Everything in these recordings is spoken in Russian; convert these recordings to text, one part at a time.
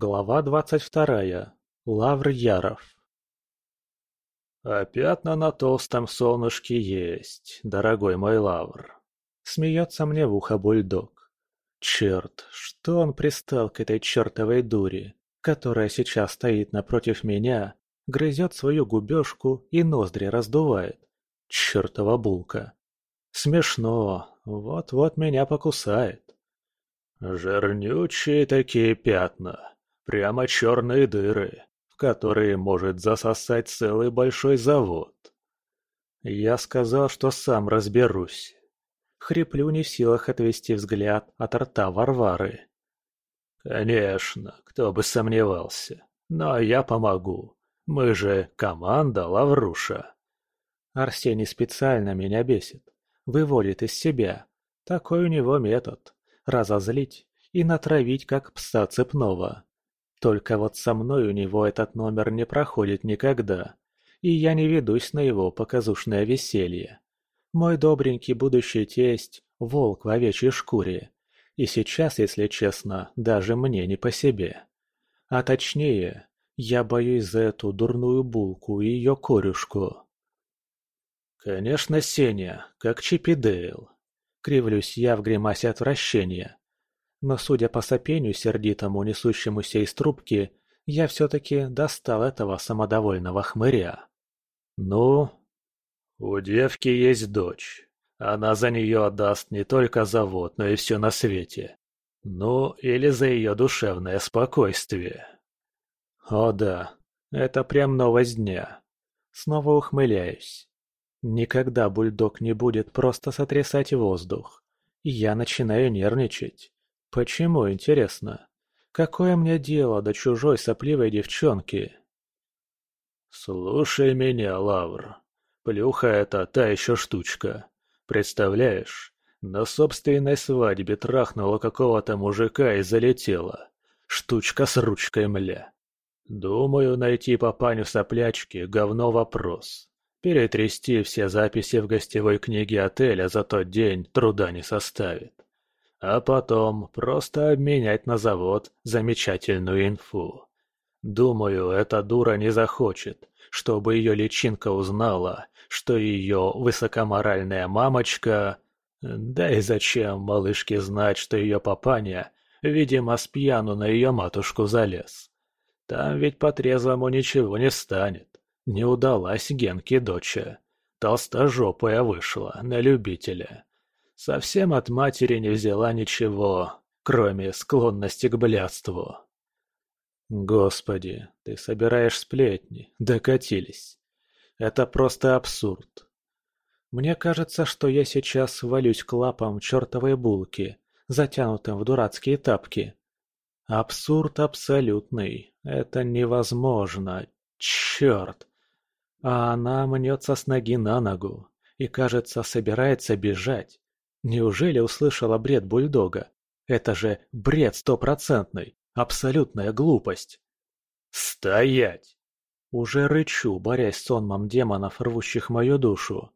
Глава двадцать вторая. Лавр Яров. «А пятна на толстом солнышке есть, дорогой мой лавр», — смеется мне в ухо бульдог. Черт, что он пристал к этой чертовой дуре, которая сейчас стоит напротив меня, грызет свою губежку и ноздри раздувает. Чертова булка. Смешно, вот-вот меня покусает. Жирнючие такие пятна, прямо черные дыры, в которые может засосать целый большой завод. Я сказал, что сам разберусь. Хриплю не в силах отвести взгляд от рта Варвары. Конечно, кто бы сомневался. Но я помогу. Мы же команда Лавруша. Арсений специально меня бесит. Выводит из себя. Такой у него метод. Разозлить и натравить, как пса цепного. Только вот со мной у него этот номер не проходит никогда. И я не ведусь на его показушное веселье. Мой добренький будущий тесть – волк в овечьей шкуре. И сейчас, если честно, даже мне не по себе. А точнее, я боюсь за эту дурную булку и ее корюшку. Конечно, Сеня, как Чип и Дейл. Кривлюсь я в гримасе отвращения. Но судя по сопению сердитому, несущемуся из трубки, я все-таки достал этого самодовольного хмыря. Ну, у девки есть дочь. Она за нее отдаст не только завод, но и все на свете. Ну, или за ее душевное спокойствие. О да, это прям новость дня. Снова ухмыляюсь. Никогда бульдог не будет просто сотрясать воздух. И я начинаю нервничать. Почему, интересно? Какое мне дело до чужой сопливой девчонки? Слушай меня, Лавр. Плюха это та еще штучка. Представляешь, на собственной свадьбе трахнула какого-то мужика и залетела. Штучка с ручкой, мля. Думаю, найти папаню соплячки – говно вопрос. Перетрясти все записи в гостевой книге отеля за тот день труда не составит. А потом просто обменять на завод замечательную инфу. Думаю, эта дура не захочет, чтобы ее личинка узнала, что ее высокоморальная мамочка... Да и зачем малышке знать, что ее папаня, видимо, с пьяну на ее матушку залез? Там ведь по-трезвому ничего не станет. Не удалась Генке доча. Толстожопая вышла, на любителя. Совсем от матери не взяла ничего, кроме склонности к блядству. Господи, ты собираешь сплетни, докатились. Это просто абсурд. Мне кажется, что я сейчас валюсь к лапам чертовой булки, затянутым в дурацкие тапки. Абсурд абсолютный. Это невозможно. Черт. А она мнется с ноги на ногу и, кажется, собирается бежать. Неужели услышала бред бульдога? Это же бред стопроцентный, абсолютная глупость. «Стоять!» Уже рычу, борясь с сонмом демонов, рвущих мою душу.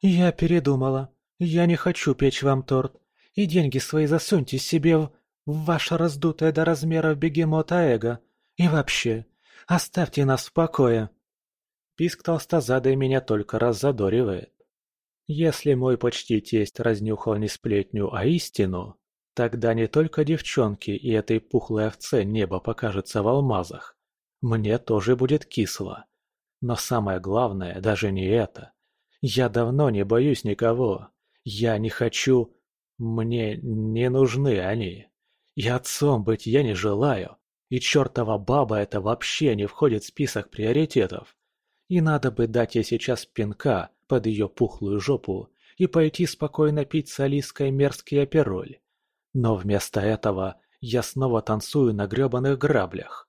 «Я передумала. Я не хочу печь вам торт. И деньги свои засуньте себе в, в ваше раздутое до размеров бегемота эго. И вообще, оставьте нас в покое». Писк толстозадой меня только раззадоривает. Если мой почти тесть разнюхал не сплетню, а истину, тогда не только девчонке и этой пухлой овце небо покажется в алмазах, мне тоже будет кисло. Но самое главное даже не это. Я давно не боюсь никого. Я не хочу... Мне не нужны они. И отцом быть я не желаю. И чертова баба это вообще не входит в список приоритетов. И надо бы дать ей сейчас пинка под ее пухлую жопу и пойти спокойно пить с Алиской мерзкий опероль. Но вместо этого я снова танцую на гребаных граблях.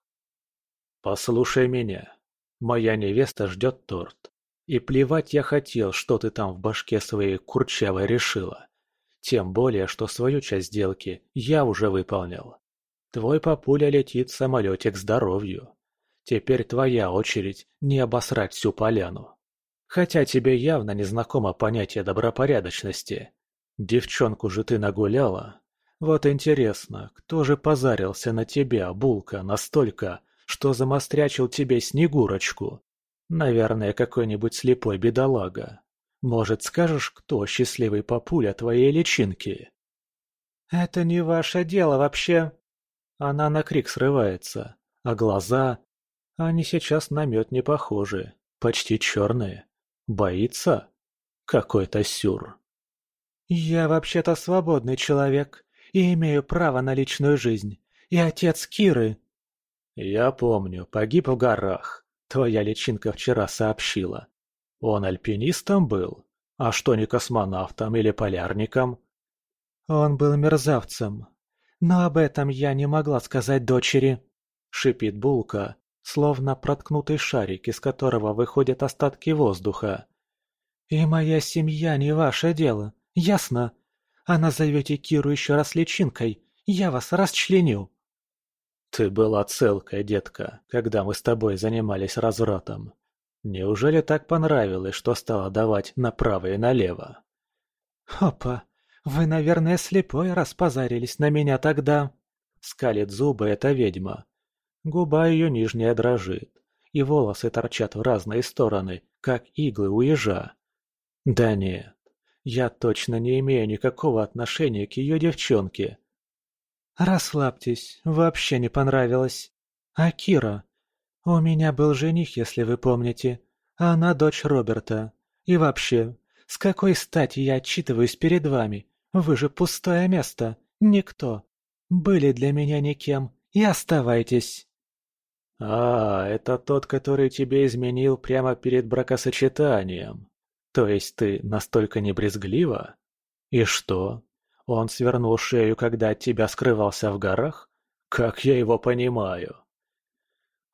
«Послушай меня. Моя невеста ждет торт. И плевать я хотел, что ты там в башке своей курчавой решила. Тем более, что свою часть сделки я уже выполнил. Твой папуля летит в самолете к здоровью. Теперь твоя очередь не обосрать всю поляну. Хотя тебе явно не знакомо понятие добропорядочности. Девчонку же ты нагуляла. Вот интересно, кто же позарился на тебя, Булка, настолько, что замострячил тебе Снегурочку? Наверное, какой-нибудь слепой бедолага. Может, скажешь, кто счастливый папуля твоей личинки?» «Это не ваше дело вообще!» Она на крик срывается, а глаза... Они сейчас на мед не похожи, почти черные. Боится? Какой-то сюр. «Я вообще-то свободный человек и имею право на личную жизнь. И отец Киры...» «Я помню, погиб в горах. Твоя личинка вчера сообщила. Он альпинистом был? А что не космонавтом или полярником?» «Он был мерзавцем. Но об этом я не могла сказать дочери», — шипит Булка, словно проткнутый шарик, из которого выходят остатки воздуха. «И моя семья не ваше дело, ясно? А назовете Киру еще раз личинкой, я вас расчленю». «Ты была целкой, детка, когда мы с тобой занимались развратом. Неужели так понравилось, что стала давать направо и налево?» «Опа, вы, наверное, слепой, раз позарились на меня тогда!» Скалит зубы эта ведьма. Губа ее нижняя дрожит, и волосы торчат в разные стороны, как иглы у ежа. Да нет, я точно не имею никакого отношения к ее девчонке. Расслабьтесь, вообще не понравилось. А Кира? У меня был жених, если вы помните. Она дочь Роберта. И вообще, с какой стати я отчитываюсь перед вами? Вы же пустое место, никто. Были для меня никем, и оставайтесь. А, это тот, который тебе изменил прямо перед бракосочетанием. То есть ты настолько не брезглива? И что? Он свернул шею, когда от тебя скрывался в горах? Как я его понимаю?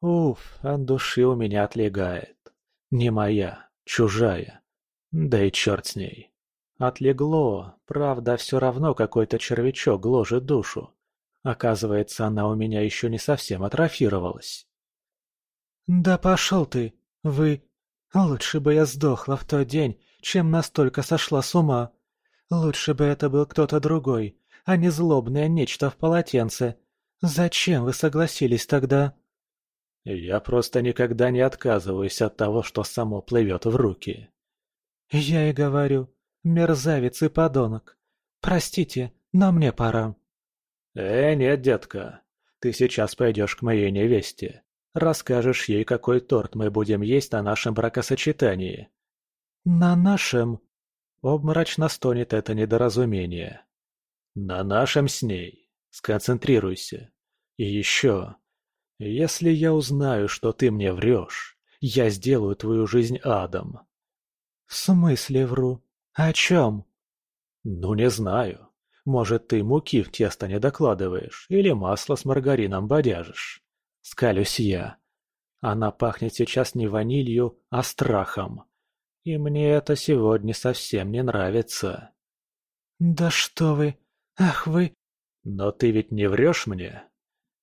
Уф, от души у меня отлегает. Не моя, чужая. Да и черт с ней. Отлегло, правда, все равно какой-то червячок гложет душу. Оказывается, она у меня еще не совсем атрофировалась. «Да пошел ты! Вы... Лучше бы я сдохла в тот день, чем настолько сошла с ума. Лучше бы это был кто-то другой, а не злобное нечто в полотенце. Зачем вы согласились тогда?» «Я просто никогда не отказываюсь от того, что само плывет в руки». «Я и говорю, мерзавец и подонок. Простите, но мне пора». «Э, нет, детка, ты сейчас пойдешь к моей невесте. Расскажешь ей, какой торт мы будем есть на нашем бракосочетании». «На нашем?» Обмрачно стонет это недоразумение. «На нашем с ней. Сконцентрируйся. И еще. Если я узнаю, что ты мне врешь, я сделаю твою жизнь адом». «В смысле вру? О чем?» «Ну, не знаю. Может, ты муки в тесто не докладываешь или масло с маргарином бодяжишь. Скалюсь я. Она пахнет сейчас не ванилью, а страхом. И мне это сегодня совсем не нравится. «Да что вы! Ах вы!» «Но ты ведь не врешь мне?»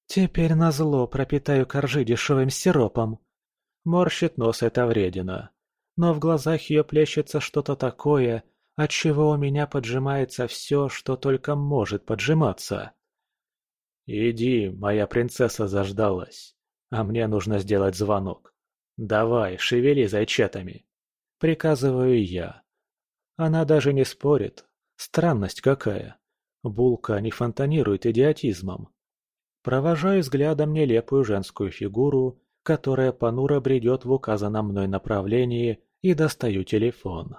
«Теперь назло пропитаю коржи дешевым сиропом». Морщит нос эта вредина. Но в глазах ее плещется что-то такое, от чего у меня поджимается все, что только может поджиматься. «Иди, моя принцесса заждалась, а мне нужно сделать звонок. Давай, шевели зайчатами!» Приказываю я. Она даже не спорит. Странность какая. Булка не фонтанирует идиотизмом. Провожаю взглядом нелепую женскую фигуру, которая понуро бредет в указанном мной направлении, и достаю телефон.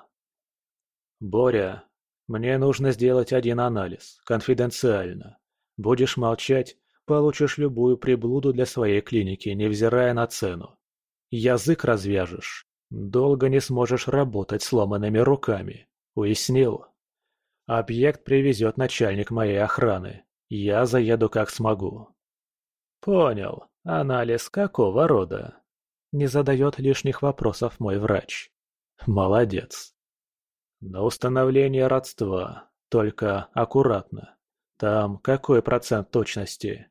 «Боря, мне нужно сделать один анализ, конфиденциально. Будешь молчать, получишь любую приблуду для своей клиники, невзирая на цену. Язык развяжешь, долго не сможешь работать сломанными руками. Уяснил? Объект привезет начальник моей охраны. Я заеду как смогу. Понял. Анализ какого рода? Не задает лишних вопросов мой врач. Молодец. На установление родства, только аккуратно. Там какой процент точности?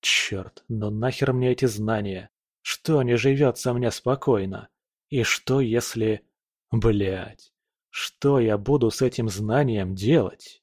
Черт, ну нахер мне эти знания? Что не живется мне спокойно? И что если... Блять, что я буду с этим знанием делать?